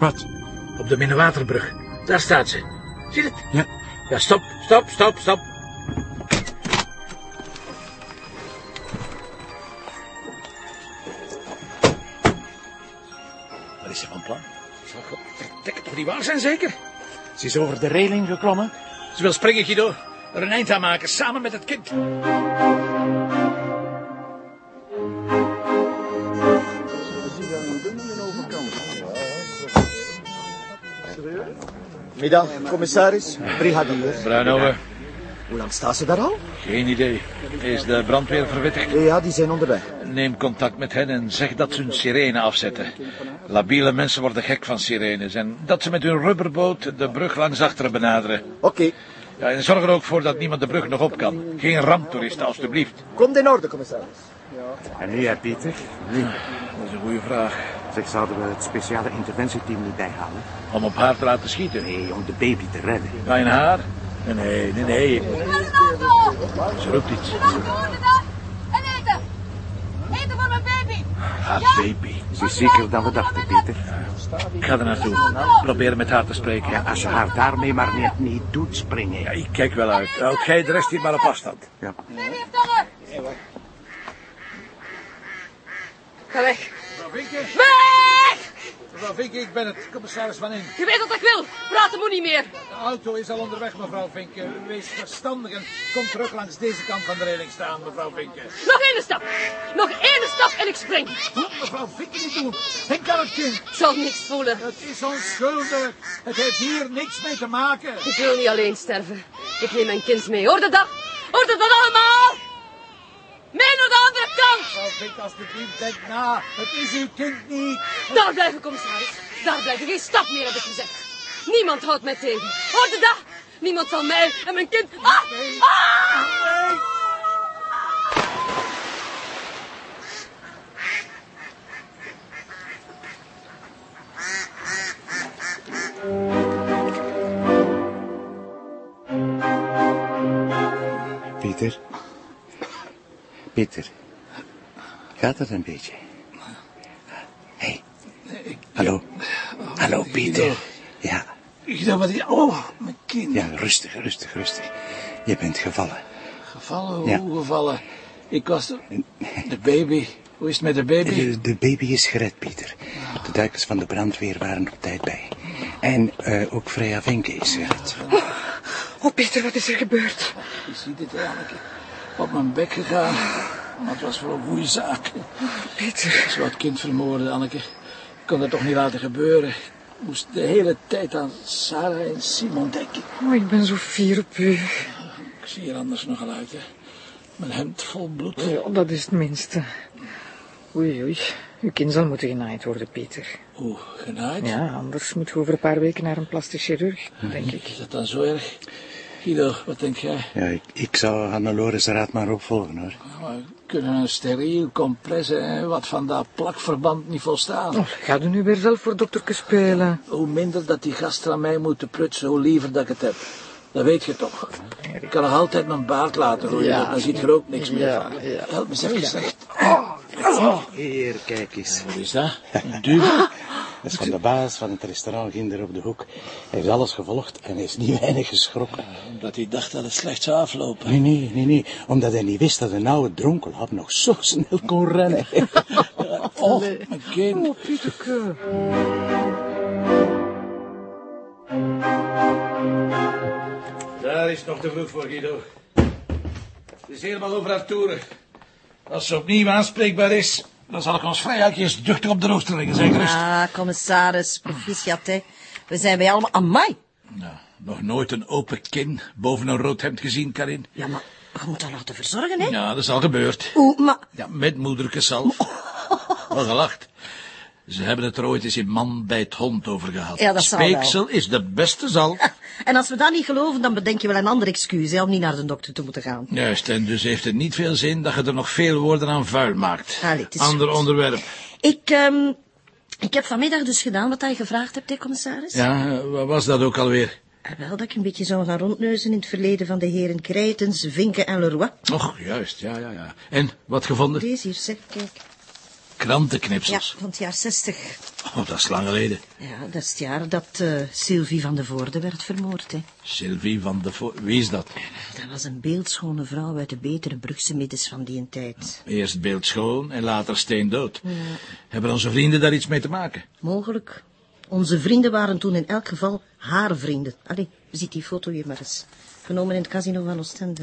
Wat? Op de Minnewaterbrug. Daar staat ze. Zie je het? Ja. Ja, stop, stop, stop, stop. Wat is ze van plan? Zal verdekken toch niet waar zijn, zeker? Ze is over de reling geklommen. Ze wil springen, Guido. Er een eind aan maken, samen met het kind. Middag, commissaris, brigadier. Bruinhoven, Hoe lang staan ze daar al? geen idee. Is de brandweer verwittigd? Ja, die zijn onderweg. Neem contact met hen en zeg dat ze hun sirene afzetten. Labiele mensen worden gek van sirenes. En dat ze met hun rubberboot de brug langs achteren benaderen. Oké, Ja, en zorg er ook voor dat niemand de brug nog op kan. Geen ramptoeristen, alstublieft. komt in orde, commissaris. En nu, hè, Pieter? Nu. Dat is een goede vraag. Zeg, zouden we het speciale interventieteam niet bijhalen? Om op haar te laten schieten. Nee, om de baby te redden. Ga in haar? Nee, nee, nee. Ze roept iets. En eten! Eten voor mijn baby! Haar baby. Ze is zieker dan we dachten, Pieter. Ik ga er naartoe. Probeer met haar te spreken. Ja, als je haar daarmee maar niet, niet doet springen. Ja, ik kijk wel uit. Houd jij de rest hier maar op afstand. Ja. Baby heeft honger! Ga weg! Weg! Mevrouw Vinke, ik ben het, commissaris Van In. Je weet wat ik wil! Praten moet niet meer! De auto is al onderweg, mevrouw Vinke. Wees verstandig en kom terug langs deze kant van de reling staan, mevrouw Vinke. Nog één stap! Nog één stap en ik spring! Doe, mevrouw Vinke, niet doen. Denk aan het kind. Ik zal niks voelen. Het is onschuldig. Het heeft hier niks mee te maken. Ik wil niet alleen sterven. Ik neem mijn kind mee. Hoorde dat? Hoorde dat allemaal? Mee naar de andere Mevrouw Vinke, alsjeblieft, denk na. Het is uw kind niet. Daar blijven, commissaris. Daar blijven. Geen stap meer, heb ik gezegd. Niemand houdt mij tegen. Hoorde dat? Niemand zal mij en mijn kind... Ah! Ah! Pieter? Pieter? Gaat het een beetje? Hé. Hey. Hallo. Hallo, Pieter. Ja. Ik dacht, wat... Oh, mijn kind. Ja, rustig, rustig, rustig. Je bent gevallen. Gevallen? Ja. Hoe gevallen? Ik was er... De baby. Hoe is het met de baby? De, de baby is gered, Pieter. De duikers van de brandweer waren op tijd bij. En eh, ook Freya Vinke is gered. Oh, Peter, wat is er gebeurd? Je ziet het, Anneke. Op mijn bek gegaan. Maar het was voor een goede zaak. Peter. Zo het kind vermoorden, Anneke. Ik kon dat toch niet laten gebeuren. Ik moest de hele tijd aan Sarah en Simon denken. Oh, ik ben zo fier op u. Ik zie er anders nogal uit, hè. Mijn hemd vol bloed. Ja, dat is het minste. Oei, oei. Uw kind zal moeten genaaid worden, Peter. Oeh, genaaid? Ja, anders moet je over een paar weken naar een plastisch chirurg, denk ik. Is dat dan zo erg? Guido, wat denk jij? Ja, ik, ik zou Hannelores raad maar opvolgen, hoor. Maar kunnen een steriel compress en wat van dat plakverband niet volstaan? Oh, ga je nu weer zelf voor dokterke spelen? Hoe minder dat die gasten aan mij moeten prutsen, hoe liever dat ik het heb. Dat weet je toch. Ik kan nog altijd mijn baard laten groeien, Ja. dan ziet er ook niks meer Ja, van. ja. Help me eens even slecht. Hier, kijk eens. Wat is dat? Een duw? Dat is van de baas van het restaurant Ginder op de hoek. Hij heeft alles gevolgd en hij is niet weinig geschrokken. Omdat hij dacht dat het slecht zou aflopen. Nee, nee, nee, nee. Omdat hij niet wist dat een oude dronkenlap nog zo snel kon rennen. Oh, mijn kind. Oh, Pieterke. Daar is nog te vroeg voor, Guido. Het is helemaal over haar toeren. Als ze opnieuw aanspreekbaar is, dan zal ik ons vrijuitjes duchtig op de rooster leggen, zeg gerust. Ah, commissaris, proficiat, hè. We zijn bij allemaal... Amai! Nou, nog nooit een open kin boven een rood hemd gezien, Karin? Ja, maar we moeten dat laten verzorgen, hè. Ja, dat is al gebeurd. Oeh, maar... Ja, met moederke zelf. Wel gelacht. Ze hebben het er ooit eens in man bij het hond over gehad. Ja, dat zal. Speeksel is de beste zalf. En als we dat niet geloven, dan bedenk je wel een ander excuus, hè, om niet naar de dokter te moeten gaan. Juist, en dus heeft het niet veel zin dat je er nog veel woorden aan vuil maakt. Allee, het is Ander goed. onderwerp. Ik, ehm ik heb vanmiddag dus gedaan wat hij gevraagd hebt, hè, commissaris. Ja, eh, wat was dat ook alweer? Eh, Wel, dat ik een beetje zou gaan rondneuzen in het verleden van de heren Krijtens, Vinken en Leroy. Och, juist, ja, ja, ja. En, wat gevonden? Deze hier, zeg, kijk. Krantenknipsels. Ja, van het jaar 60. Oh, dat is lang geleden. Ja, dat is het jaar dat eh, Sylvie van de Voorde werd vermoord, hè. Sylvie van de Vo... Wie is dat? Dat was een beeldschone vrouw uit de betere Brugse middens van die tijd. Eerst beeldschoon en later steendood. Hebben onze vrienden daar iets mee te maken? Mogelijk. Onze vrienden waren toen in elk geval haar vrienden. Allee, ziet die foto hier maar eens. Genomen in het casino van Oostende.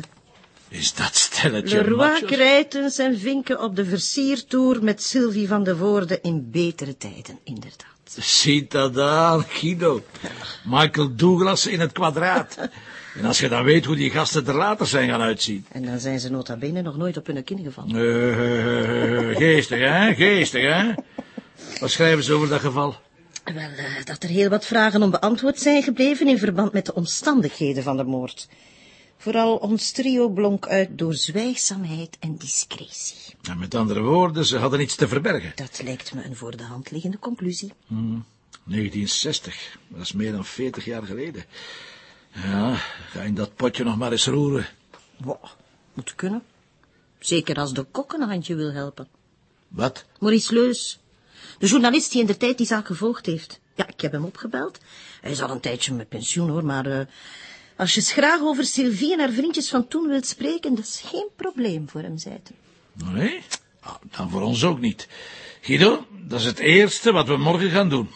Is dat stelletje Leroy machos? Krijtens en Vinken op de versiertour met Sylvie van de Voorde in betere tijden, inderdaad. Ziet dat aan, Guido. Michael Douglas in het kwadraat. En als je dan weet hoe die gasten er later zijn gaan uitzien. En dan zijn ze nota bene nog nooit op hun kin gevallen. Eh, geestig, hè? Geestig, hè? Wat schrijven ze over dat geval? Wel, dat er heel wat vragen onbeantwoord zijn gebleven in verband met de omstandigheden van de moord. Vooral ons trio blonk uit door zwijgzaamheid en discretie. En met andere woorden, ze hadden iets te verbergen. Dat lijkt me een voor de hand liggende conclusie. 1960, dat is meer dan 40 jaar geleden. Ja, ga in dat potje nog maar eens roeren. Wow, moet kunnen. Zeker als de kok een handje wil helpen. Wat? Maurice Leus, de journalist die in de tijd die zaak gevolgd heeft. Ja, ik heb hem opgebeld. Hij is al een tijdje met pensioen, hoor, maar... eh, als je graag over Sylvie en haar vriendjes van toen wilt spreken, dat is geen probleem voor hem, zei hij. Nee? Ah, dan voor ons ook niet. Guido, dat is het eerste wat we morgen gaan doen.